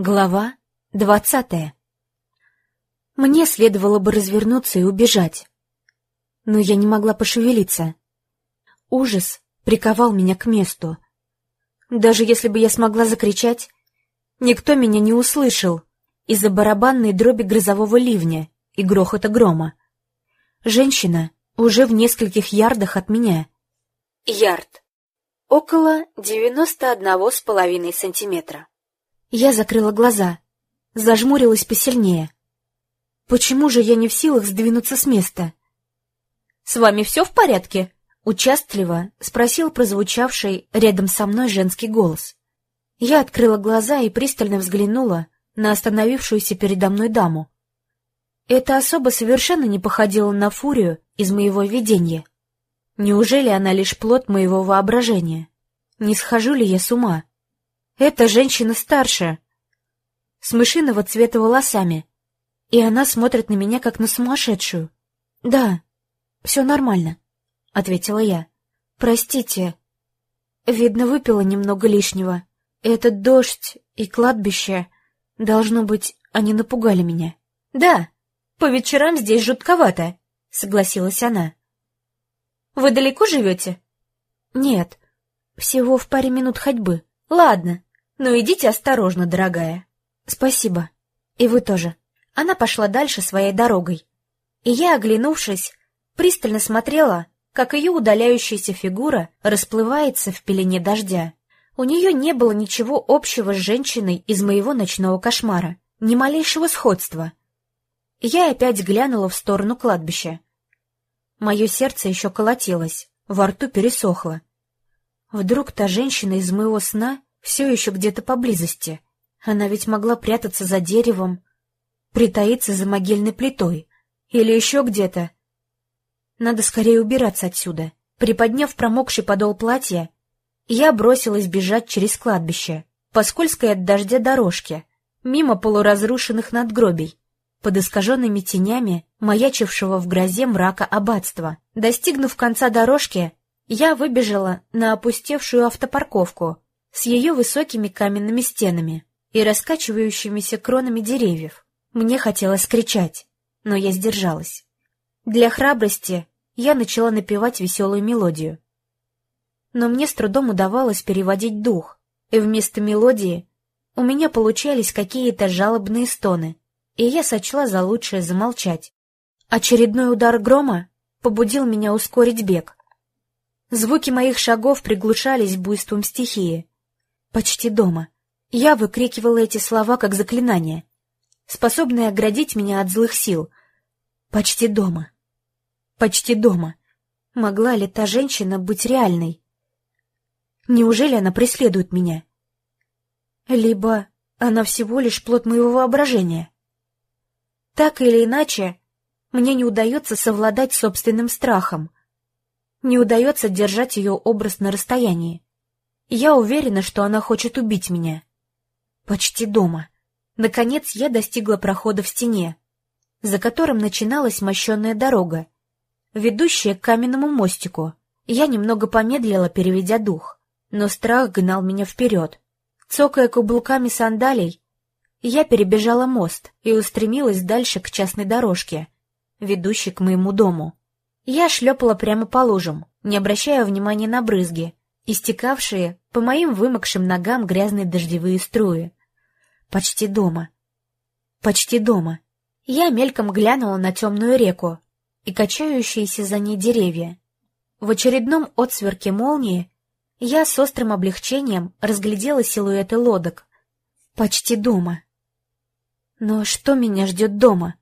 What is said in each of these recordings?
Глава двадцатая Мне следовало бы развернуться и убежать. Но я не могла пошевелиться. Ужас приковал меня к месту. Даже если бы я смогла закричать, никто меня не услышал из-за барабанной дроби грозового ливня и грохота грома. Женщина уже в нескольких ярдах от меня. Ярд. Около девяносто одного с половиной сантиметра. Я закрыла глаза, зажмурилась посильнее. Почему же я не в силах сдвинуться с места? — С вами все в порядке? — участливо спросил прозвучавший рядом со мной женский голос. Я открыла глаза и пристально взглянула на остановившуюся передо мной даму. Эта особа совершенно не походила на фурию из моего видения. Неужели она лишь плод моего воображения? Не схожу ли я с ума? Эта женщина старше, с мышиного цвета волосами, и она смотрит на меня, как на сумасшедшую. — Да, все нормально, — ответила я. — Простите, видно, выпила немного лишнего. Этот дождь и кладбище, должно быть, они напугали меня. — Да, по вечерам здесь жутковато, — согласилась она. — Вы далеко живете? — Нет, всего в паре минут ходьбы. — Ладно, «Ну, идите осторожно, дорогая». «Спасибо. И вы тоже». Она пошла дальше своей дорогой. И я, оглянувшись, пристально смотрела, как ее удаляющаяся фигура расплывается в пелене дождя. У нее не было ничего общего с женщиной из моего ночного кошмара, ни малейшего сходства. Я опять глянула в сторону кладбища. Мое сердце еще колотилось, во рту пересохло. Вдруг та женщина из моего сна все еще где-то поблизости. Она ведь могла прятаться за деревом, притаиться за могильной плитой или еще где-то. Надо скорее убираться отсюда. Приподняв промокший подол платья, я бросилась бежать через кладбище, по скользкой от дождя дорожке, мимо полуразрушенных надгробий, под искаженными тенями маячившего в грозе мрака аббатства. Достигнув конца дорожки, я выбежала на опустевшую автопарковку с ее высокими каменными стенами и раскачивающимися кронами деревьев. Мне хотелось кричать, но я сдержалась. Для храбрости я начала напевать веселую мелодию. Но мне с трудом удавалось переводить дух, и вместо мелодии у меня получались какие-то жалобные стоны, и я сочла за лучшее замолчать. Очередной удар грома побудил меня ускорить бег. Звуки моих шагов приглушались буйством стихии, почти дома. Я выкрикивала эти слова как заклинание, способное оградить меня от злых сил. Почти дома. Почти дома. Могла ли та женщина быть реальной? Неужели она преследует меня? Либо она всего лишь плод моего воображения? Так или иначе, мне не удается совладать собственным страхом. Не удается держать ее образ на расстоянии. Я уверена, что она хочет убить меня. Почти дома. Наконец я достигла прохода в стене, за которым начиналась мощенная дорога, ведущая к каменному мостику. Я немного помедлила, переведя дух, но страх гнал меня вперед. Цокая каблуками сандалий, я перебежала мост и устремилась дальше к частной дорожке, ведущей к моему дому. Я шлепала прямо по лужам, не обращая внимания на брызги, истекавшие по моим вымокшим ногам грязные дождевые струи. Почти дома. Почти дома. Я мельком глянула на темную реку и качающиеся за ней деревья. В очередном отсверке молнии я с острым облегчением разглядела силуэты лодок. Почти дома. Но что меня ждет дома?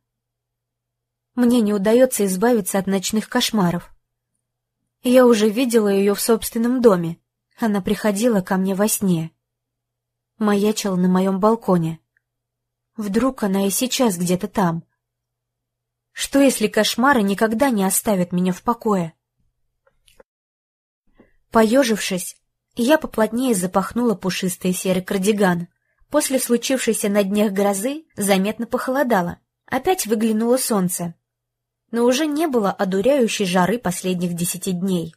Мне не удается избавиться от ночных кошмаров. Я уже видела ее в собственном доме. Она приходила ко мне во сне. Маячила на моем балконе. Вдруг она и сейчас где-то там. Что, если кошмары никогда не оставят меня в покое? Поежившись, я поплотнее запахнула пушистый серый кардиган. После случившейся на днях грозы заметно похолодало. Опять выглянуло солнце но уже не было одуряющей жары последних десяти дней.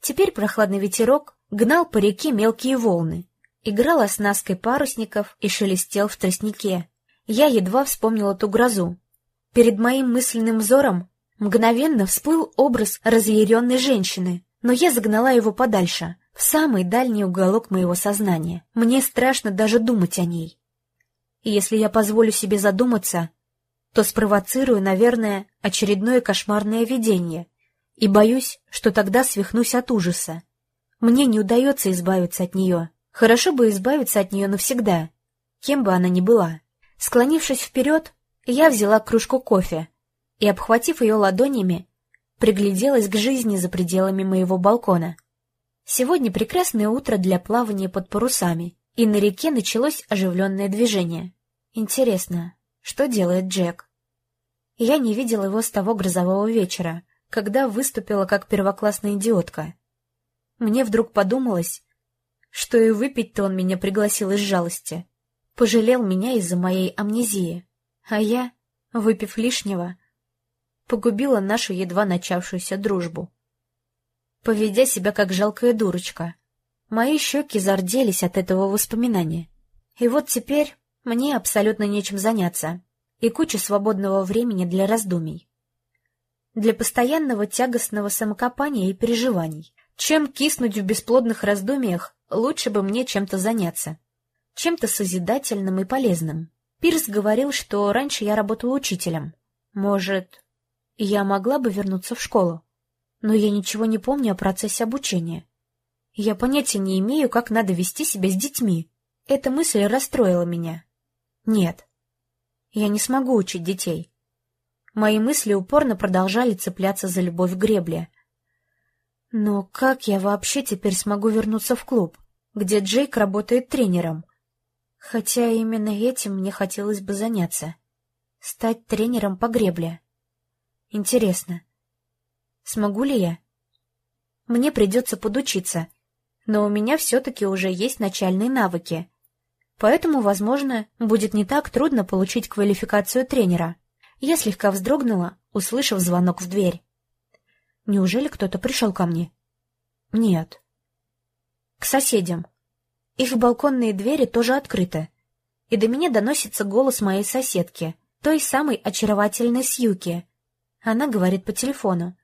Теперь прохладный ветерок гнал по реке мелкие волны, играл оснасткой парусников и шелестел в тростнике. Я едва вспомнила ту грозу. Перед моим мысленным взором мгновенно всплыл образ разъяренной женщины, но я загнала его подальше, в самый дальний уголок моего сознания. Мне страшно даже думать о ней. И если я позволю себе задуматься, то спровоцирую, наверное, очередное кошмарное видение, и боюсь, что тогда свихнусь от ужаса. Мне не удается избавиться от нее. Хорошо бы избавиться от нее навсегда, кем бы она ни была. Склонившись вперед, я взяла кружку кофе и, обхватив ее ладонями, пригляделась к жизни за пределами моего балкона. Сегодня прекрасное утро для плавания под парусами, и на реке началось оживленное движение. Интересно, что делает Джек? Я не видела его с того грозового вечера, когда выступила как первоклассная идиотка. Мне вдруг подумалось, что и выпить-то он меня пригласил из жалости. Пожалел меня из-за моей амнезии. А я, выпив лишнего, погубила нашу едва начавшуюся дружбу. Поведя себя как жалкая дурочка, мои щеки зарделись от этого воспоминания. И вот теперь мне абсолютно нечем заняться, и куча свободного времени для раздумий. Для постоянного тягостного самокопания и переживаний. Чем киснуть в бесплодных раздумиях, лучше бы мне чем-то заняться. Чем-то созидательным и полезным. Пирс говорил, что раньше я работала учителем. Может, я могла бы вернуться в школу? Но я ничего не помню о процессе обучения. Я понятия не имею, как надо вести себя с детьми. Эта мысль расстроила меня. Нет, я не смогу учить детей. Мои мысли упорно продолжали цепляться за любовь к гребле. Но как я вообще теперь смогу вернуться в клуб, где Джейк работает тренером? Хотя именно этим мне хотелось бы заняться. Стать тренером по гребле. Интересно, смогу ли я? Мне придется подучиться, но у меня все-таки уже есть начальные навыки. Поэтому, возможно, будет не так трудно получить квалификацию тренера. Я слегка вздрогнула, услышав звонок в дверь. Неужели кто-то пришел ко мне? Нет. К соседям. Их балконные двери тоже открыты. И до меня доносится голос моей соседки, той самой очаровательной Сьюки. Она говорит по телефону.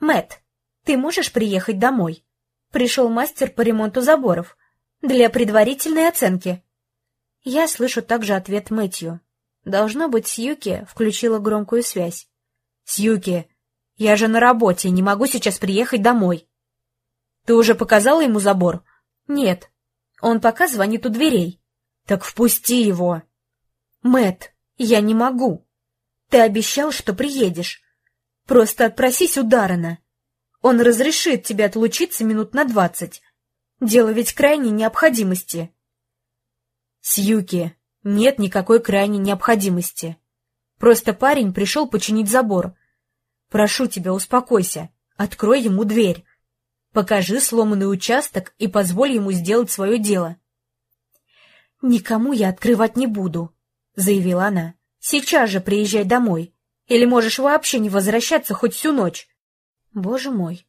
Мэт, ты можешь приехать домой? Пришел мастер по ремонту заборов. Для предварительной оценки. Я слышу также ответ Мэтью. Должно быть, Сьюки включила громкую связь. «Сьюки, я же на работе, не могу сейчас приехать домой». «Ты уже показала ему забор?» «Нет, он пока звонит у дверей. Так впусти его. Мэт, я не могу. Ты обещал, что приедешь. Просто отпросись у Даррена. Он разрешит тебе отлучиться минут на двадцать. Дело ведь крайней необходимости. Сьюки, нет никакой крайней необходимости. Просто парень пришел починить забор. Прошу тебя, успокойся. Открой ему дверь. Покажи сломанный участок и позволь ему сделать свое дело. «Никому я открывать не буду», — заявила она. «Сейчас же приезжай домой. Или можешь вообще не возвращаться хоть всю ночь». Боже мой,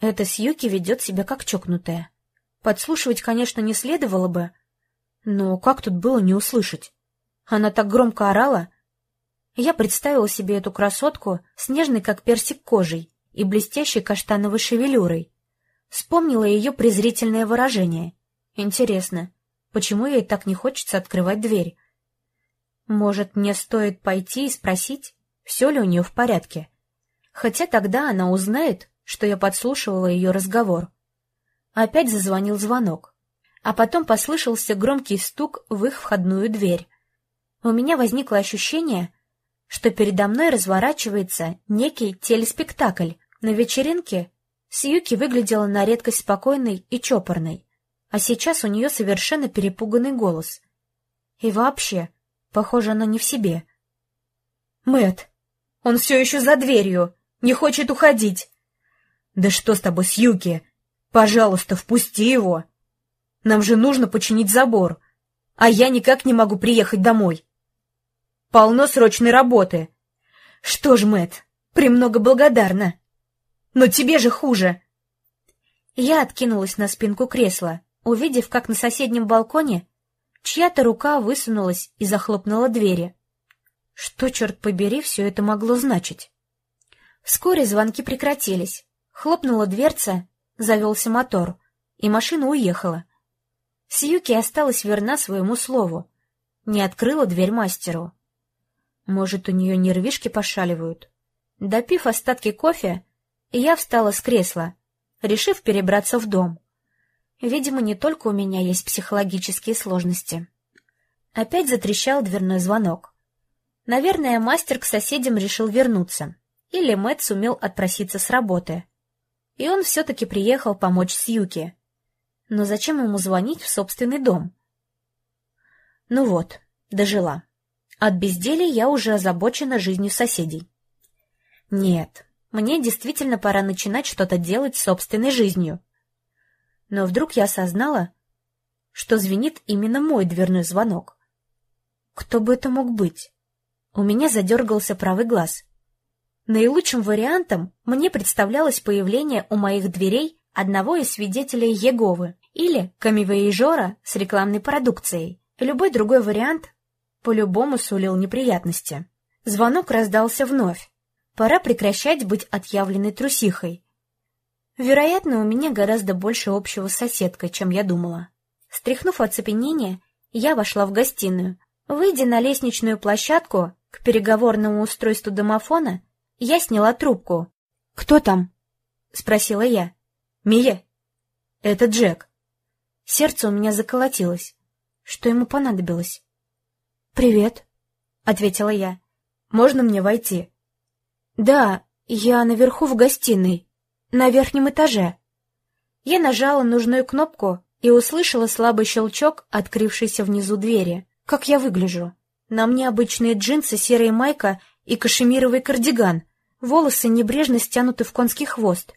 эта Сьюки ведет себя как чокнутая. Подслушивать, конечно, не следовало бы, но как тут было не услышать? Она так громко орала. Я представила себе эту красотку с нежной, как персик, кожей и блестящей каштановой шевелюрой. Вспомнила ее презрительное выражение. Интересно, почему ей так не хочется открывать дверь? Может, мне стоит пойти и спросить, все ли у нее в порядке? Хотя тогда она узнает, что я подслушивала ее разговор. Опять зазвонил звонок, а потом послышался громкий стук в их входную дверь. У меня возникло ощущение, что передо мной разворачивается некий телеспектакль. На вечеринке Сьюки выглядела на редкость спокойной и чопорной, а сейчас у нее совершенно перепуганный голос. И вообще, похоже, она не в себе. Мэт, он все еще за дверью, не хочет уходить. Да что с тобой, Сьюки? Пожалуйста, впусти его. Нам же нужно починить забор, а я никак не могу приехать домой. Полно срочной работы. Что ж, Мэт, премного благодарна. Но тебе же хуже. Я откинулась на спинку кресла, увидев, как на соседнем балконе чья-то рука высунулась и захлопнула двери. Что, черт побери, все это могло значить? Вскоре звонки прекратились. Хлопнула дверца, завелся мотор, и машина уехала. Сьюки осталась верна своему слову. Не открыла дверь мастеру. Может, у нее нервишки пошаливают? Допив остатки кофе, я встала с кресла, решив перебраться в дом. Видимо, не только у меня есть психологические сложности. Опять затрещал дверной звонок. Наверное, мастер к соседям решил вернуться. Или Мэтт сумел отпроситься с работы. И он все-таки приехал помочь Сьюке. Но зачем ему звонить в собственный дом? Ну вот, дожила. От безделия я уже озабочена жизнью соседей. Нет, мне действительно пора начинать что-то делать с собственной жизнью. Но вдруг я осознала, что звенит именно мой дверной звонок. Кто бы это мог быть? У меня задергался правый глаз. Наилучшим вариантом мне представлялось появление у моих дверей одного из свидетелей Еговы или камевоежора с рекламной продукцией. Любой другой вариант по-любому сулил неприятности. Звонок раздался вновь. Пора прекращать быть отъявленной трусихой. Вероятно, у меня гораздо больше общего с соседкой, чем я думала. Стряхнув оцепенение, я вошла в гостиную. Выйдя на лестничную площадку к переговорному устройству домофона, я сняла трубку. «Кто там?» — спросила я. «Мия?» «Это Джек». Сердце у меня заколотилось. Что ему понадобилось? «Привет», — ответила я. «Можно мне войти?» «Да, я наверху в гостиной, на верхнем этаже». Я нажала нужную кнопку и услышала слабый щелчок, открывшийся внизу двери. Как я выгляжу? На мне обычные джинсы, серая майка и кашемировый кардиган, Волосы небрежно стянуты в конский хвост.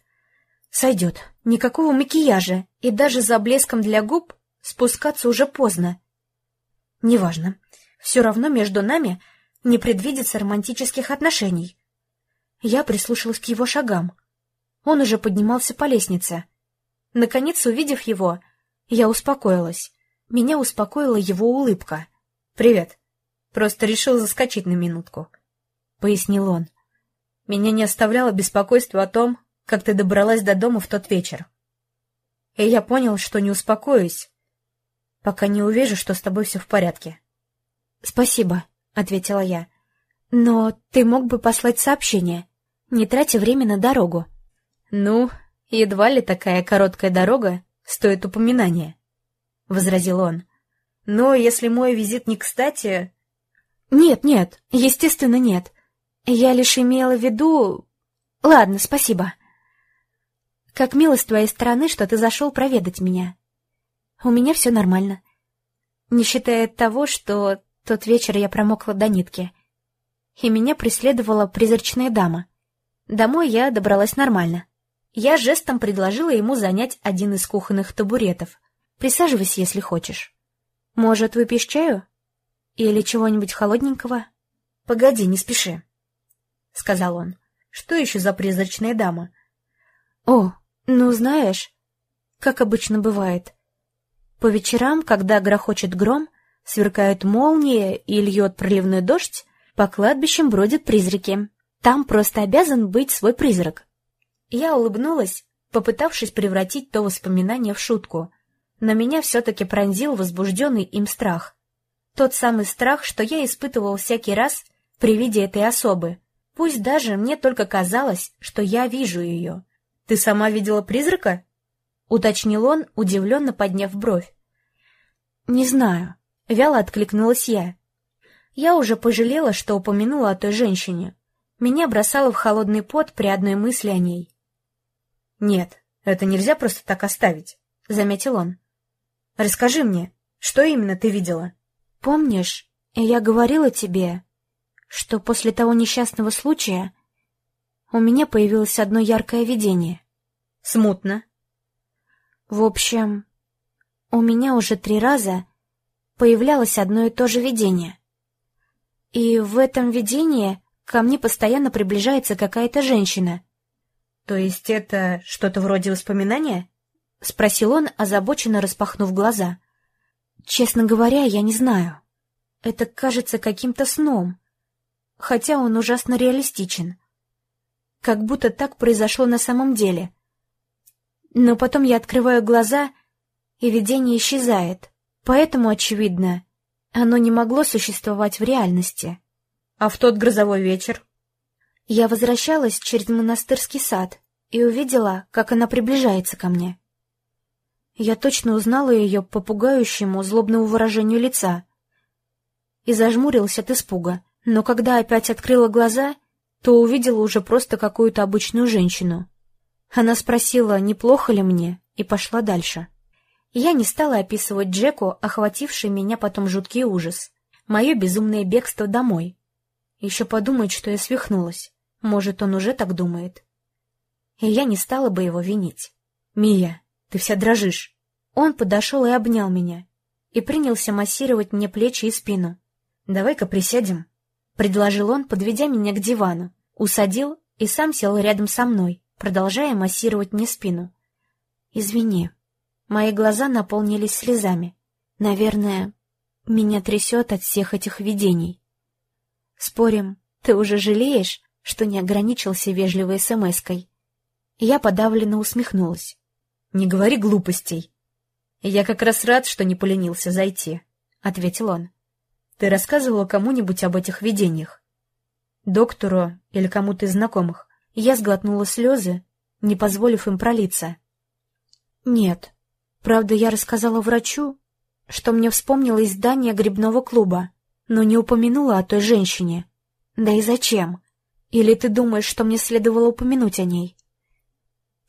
Сойдет. Никакого макияжа, и даже за блеском для губ спускаться уже поздно. Неважно. Все равно между нами не предвидится романтических отношений. Я прислушалась к его шагам. Он уже поднимался по лестнице. Наконец, увидев его, я успокоилась. Меня успокоила его улыбка. «Привет. Просто решил заскочить на минутку», — пояснил он. Меня не оставляло беспокойство о том, как ты добралась до дома в тот вечер. И я понял, что не успокоюсь, пока не увижу, что с тобой все в порядке. — Спасибо, — ответила я. — Но ты мог бы послать сообщение, не тратя время на дорогу. — Ну, едва ли такая короткая дорога стоит упоминания, — возразил он. — Но если мой визит не кстати... — Нет, нет, естественно, нет. Я лишь имела в виду... Ладно, спасибо. Как мило с твоей стороны, что ты зашел проведать меня. У меня все нормально. Не считая того, что тот вечер я промокла до нитки. И меня преследовала призрачная дама. Домой я добралась нормально. Я жестом предложила ему занять один из кухонных табуретов. Присаживайся, если хочешь. Может, выпьешь чаю? Или чего-нибудь холодненького? Погоди, не спеши. — сказал он. «Что еще за призрачная дама?» «О, ну знаешь, как обычно бывает. По вечерам, когда грохочет гром, сверкают молнии и льет проливной дождь, по кладбищам бродят призраки. Там просто обязан быть свой призрак». Я улыбнулась, попытавшись превратить то воспоминание в шутку, но меня все-таки пронзил возбужденный им страх. Тот самый страх, что я испытывал всякий раз при виде этой особы, Пусть даже мне только казалось, что я вижу ее. — Ты сама видела призрака? — уточнил он, удивленно подняв бровь. — Не знаю. — вяло откликнулась я. Я уже пожалела, что упомянула о той женщине. Меня бросало в холодный пот при одной мысли о ней. — Нет, это нельзя просто так оставить, — заметил он. — Расскажи мне, что именно ты видела? — Помнишь, я говорила тебе, что после того несчастного случая у меня появилось одно яркое видение. Смутно. В общем, у меня уже три раза появлялось одно и то же видение. И в этом видении ко мне постоянно приближается какая-то женщина. То есть это что-то вроде воспоминания? спросил он, озабоченно распахнув глаза. Честно говоря, я не знаю. Это кажется каким-то сном, хотя он ужасно реалистичен. Как будто так произошло на самом деле. Но потом я открываю глаза, и видение исчезает. Поэтому, очевидно, оно не могло существовать в реальности. А в тот грозовой вечер? Я возвращалась через монастырский сад и увидела, как она приближается ко мне. Я точно узнала ее по пугающему злобному выражению лица и зажмурилась от испуга, но когда опять открыла глаза, то увидела уже просто какую-то обычную женщину. Она спросила, неплохо ли мне, и пошла дальше. Я не стала описывать Джеку, охвативший меня потом жуткий ужас. Мое безумное бегство домой. Еще подумает, что я свихнулась. Может, он уже так думает. И я не стала бы его винить. «Мия, ты вся дрожишь». Он подошел и обнял меня, и принялся массировать мне плечи и спину. «Давай-ка присядем», — предложил он, подведя меня к дивану, усадил и сам сел рядом со мной, продолжая массировать мне спину. «Извини». Мои глаза наполнились слезами. Наверное, меня трясет от всех этих видений. Спорим, ты уже жалеешь, что не ограничился вежливой смс-кой? Я подавленно усмехнулась. «Не говори глупостей. Я как раз рад, что не поленился зайти», — ответил он. «Ты рассказывала кому-нибудь об этих видениях? Доктору или кому-то из знакомых?» Я сглотнула слезы, не позволив им пролиться. «Нет. Правда, я рассказала врачу, что мне вспомнилось здание грибного клуба, но не упомянула о той женщине. Да и зачем? Или ты думаешь, что мне следовало упомянуть о ней?»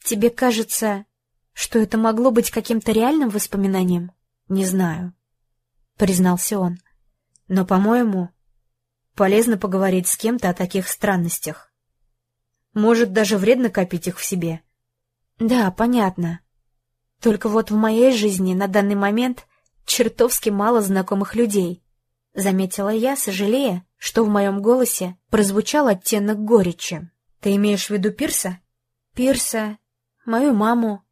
Тебе кажется, что это могло быть каким-то реальным воспоминанием? Не знаю, признался он. Но, по-моему, полезно поговорить с кем-то о таких странностях. Может, даже вредно копить их в себе. Да, понятно. Только вот в моей жизни на данный момент чертовски мало знакомых людей, заметила я, сожалея, что в моем голосе прозвучал оттенок горечи. Ты имеешь в виду Пирса? Пирса мою маму,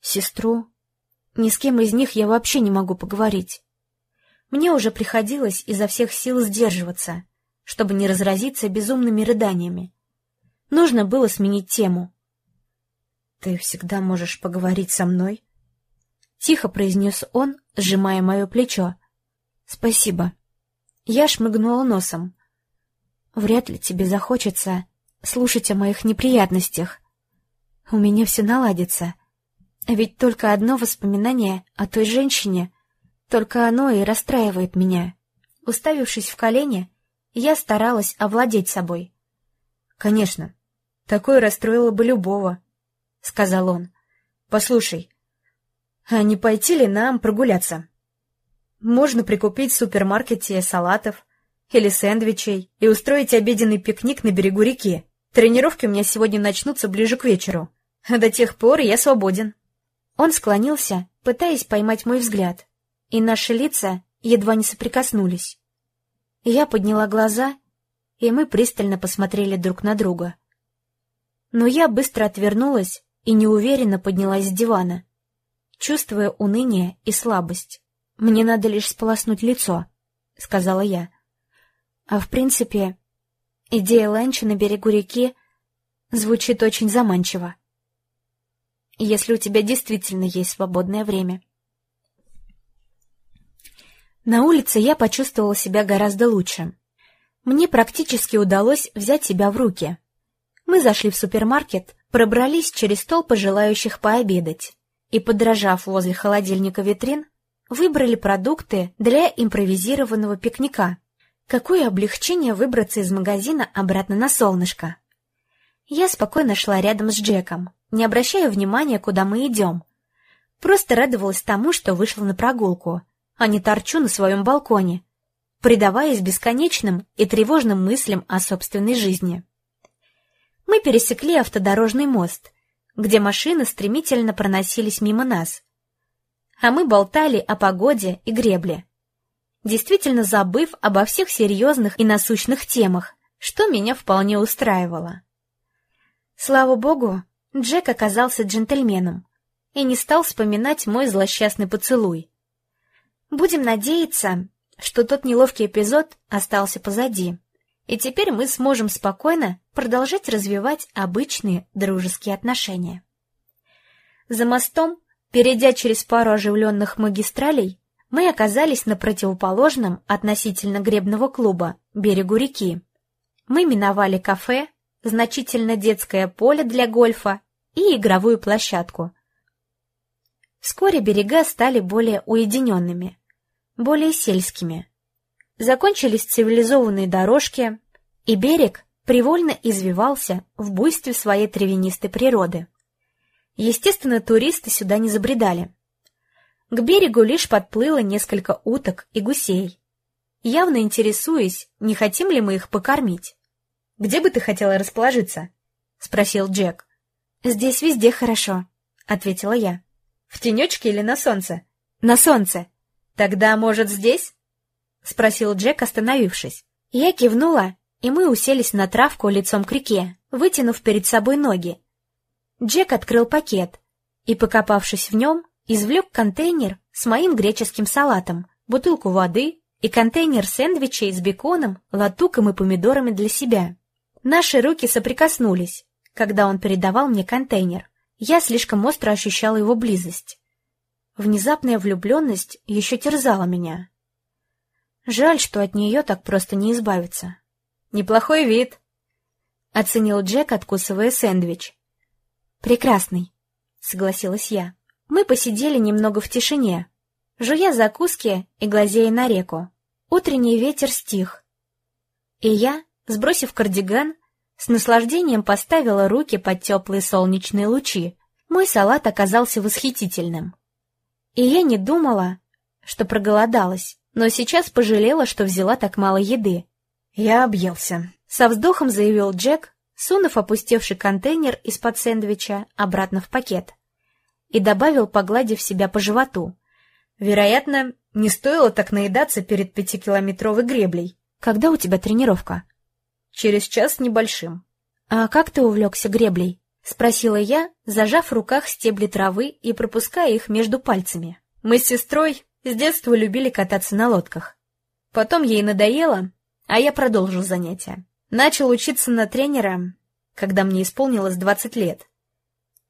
сестру. Ни с кем из них я вообще не могу поговорить. Мне уже приходилось изо всех сил сдерживаться, чтобы не разразиться безумными рыданиями. Нужно было сменить тему. «Ты всегда можешь поговорить со мной?» Тихо произнес он, сжимая мое плечо. «Спасибо». Я шмыгнула носом. «Вряд ли тебе захочется слушать о моих неприятностях у меня все наладится. Ведь только одно воспоминание о той женщине, только оно и расстраивает меня. Уставившись в колени, я старалась овладеть собой. — Конечно, такое расстроило бы любого, — сказал он. — Послушай, а не пойти ли нам прогуляться? Можно прикупить в супермаркете салатов или сэндвичей и устроить обеденный пикник на берегу реки. Тренировки у меня сегодня начнутся ближе к вечеру. До тех пор я свободен. Он склонился, пытаясь поймать мой взгляд, и наши лица едва не соприкоснулись. Я подняла глаза, и мы пристально посмотрели друг на друга. Но я быстро отвернулась и неуверенно поднялась с дивана, чувствуя уныние и слабость. «Мне надо лишь сполоснуть лицо», — сказала я. А в принципе, идея ланча на берегу реки звучит очень заманчиво если у тебя действительно есть свободное время. На улице я почувствовала себя гораздо лучше. Мне практически удалось взять себя в руки. Мы зашли в супермаркет, пробрались через толпы желающих пообедать и, подражав возле холодильника витрин, выбрали продукты для импровизированного пикника. Какое облегчение выбраться из магазина обратно на солнышко. Я спокойно шла рядом с Джеком, не обращая внимания, куда мы идем. Просто радовалась тому, что вышла на прогулку, а не торчу на своем балконе, предаваясь бесконечным и тревожным мыслям о собственной жизни. Мы пересекли автодорожный мост, где машины стремительно проносились мимо нас. А мы болтали о погоде и гребле, действительно забыв обо всех серьезных и насущных темах, что меня вполне устраивало. Слава богу, Джек оказался джентльменом и не стал вспоминать мой злосчастный поцелуй. Будем надеяться, что тот неловкий эпизод остался позади, и теперь мы сможем спокойно продолжать развивать обычные дружеские отношения. За мостом, перейдя через пару оживленных магистралей, мы оказались на противоположном относительно гребного клуба берегу реки. Мы миновали кафе, значительно детское поле для гольфа и игровую площадку. Вскоре берега стали более уединенными, более сельскими. Закончились цивилизованные дорожки, и берег привольно извивался в буйстве своей травянистой природы. Естественно, туристы сюда не забредали. К берегу лишь подплыло несколько уток и гусей, явно интересуясь, не хотим ли мы их покормить. «Где бы ты хотела расположиться?» — спросил Джек. «Здесь везде хорошо», — ответила я. «В тенечке или на солнце?» «На солнце». «Тогда, может, здесь?» — спросил Джек, остановившись. Я кивнула, и мы уселись на травку лицом к реке, вытянув перед собой ноги. Джек открыл пакет и, покопавшись в нем, извлек контейнер с моим греческим салатом, бутылку воды и контейнер сэндвичей с беконом, латуком и помидорами для себя. Наши руки соприкоснулись, когда он передавал мне контейнер. Я слишком остро ощущала его близость. Внезапная влюбленность еще терзала меня. Жаль, что от нее так просто не избавиться. «Неплохой вид», — оценил Джек, откусывая сэндвич. «Прекрасный», — согласилась я. Мы посидели немного в тишине, жуя закуски и глазея на реку. Утренний ветер стих. И я, сбросив кардиган, с наслаждением поставила руки под теплые солнечные лучи. Мой салат оказался восхитительным. И я не думала, что проголодалась, но сейчас пожалела, что взяла так мало еды. Я объелся. Со вздохом заявил Джек, сунув опустевший контейнер из-под сэндвича обратно в пакет и добавил, погладив себя по животу. Вероятно, не стоило так наедаться перед пятикилометровой греблей. Когда у тебя тренировка? Через час небольшим. А как ты увлекся греблей? Спросила я, зажав в руках стебли травы и пропуская их между пальцами. Мы с сестрой с детства любили кататься на лодках. Потом ей надоело, а я продолжил занятия. Начал учиться на тренера, когда мне исполнилось 20 лет.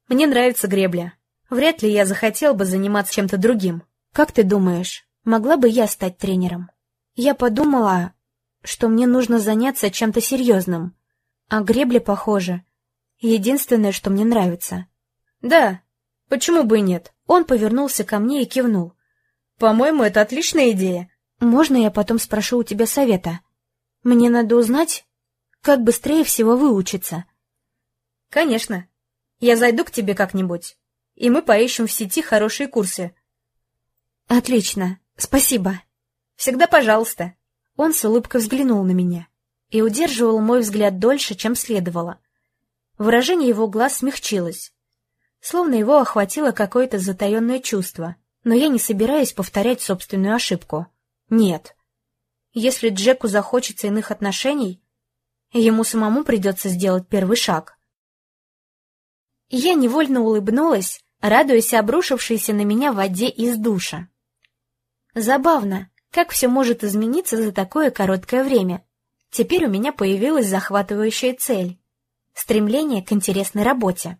Мне нравится гребля. Вряд ли я захотел бы заниматься чем-то другим. Как ты думаешь, могла бы я стать тренером? Я подумала, что мне нужно заняться чем-то серьезным. А гребля, похоже, единственное, что мне нравится. Да, почему бы и нет? Он повернулся ко мне и кивнул. По-моему, это отличная идея. Можно я потом спрошу у тебя совета? Мне надо узнать, как быстрее всего выучиться. Конечно. Я зайду к тебе как-нибудь и мы поищем в сети хорошие курсы. Отлично, спасибо. Всегда пожалуйста. Он с улыбкой взглянул на меня и удерживал мой взгляд дольше, чем следовало. Выражение его глаз смягчилось, словно его охватило какое-то затаенное чувство, но я не собираюсь повторять собственную ошибку. Нет. Если Джеку захочется иных отношений, ему самому придется сделать первый шаг. Я невольно улыбнулась, радуясь обрушившейся на меня воде из душа. Забавно, как все может измениться за такое короткое время. Теперь у меня появилась захватывающая цель — стремление к интересной работе.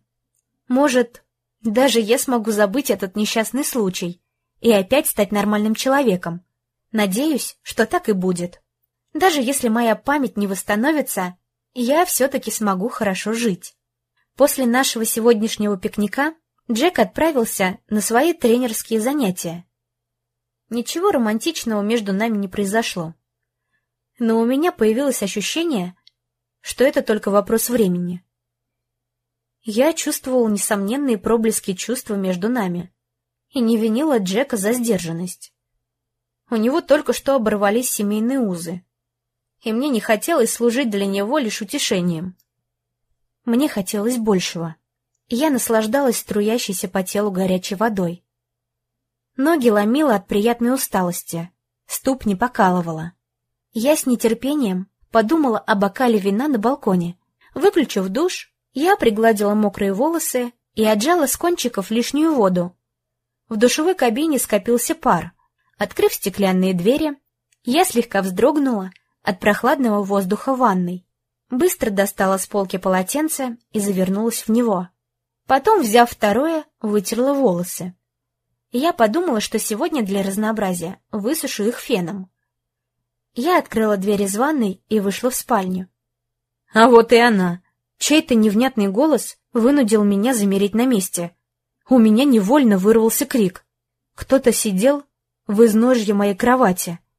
Может, даже я смогу забыть этот несчастный случай и опять стать нормальным человеком. Надеюсь, что так и будет. Даже если моя память не восстановится, я все-таки смогу хорошо жить. После нашего сегодняшнего пикника Джек отправился на свои тренерские занятия. Ничего романтичного между нами не произошло. Но у меня появилось ощущение, что это только вопрос времени. Я чувствовал несомненные проблески чувства между нами и не винила Джека за сдержанность. У него только что оборвались семейные узы, и мне не хотелось служить для него лишь утешением. Мне хотелось большего. Я наслаждалась струящейся по телу горячей водой. Ноги ломило от приятной усталости, ступни покалывала. Я с нетерпением подумала о бокале вина на балконе. Выключив душ, я пригладила мокрые волосы и отжала с кончиков лишнюю воду. В душевой кабине скопился пар. Открыв стеклянные двери, я слегка вздрогнула от прохладного воздуха ванной. Быстро достала с полки полотенце и завернулась в него. Потом, взяв второе, вытерла волосы. Я подумала, что сегодня для разнообразия высушу их феном. Я открыла дверь из ванной и вышла в спальню. А вот и она. Чей-то невнятный голос вынудил меня замереть на месте. У меня невольно вырвался крик. Кто-то сидел в изножье моей кровати —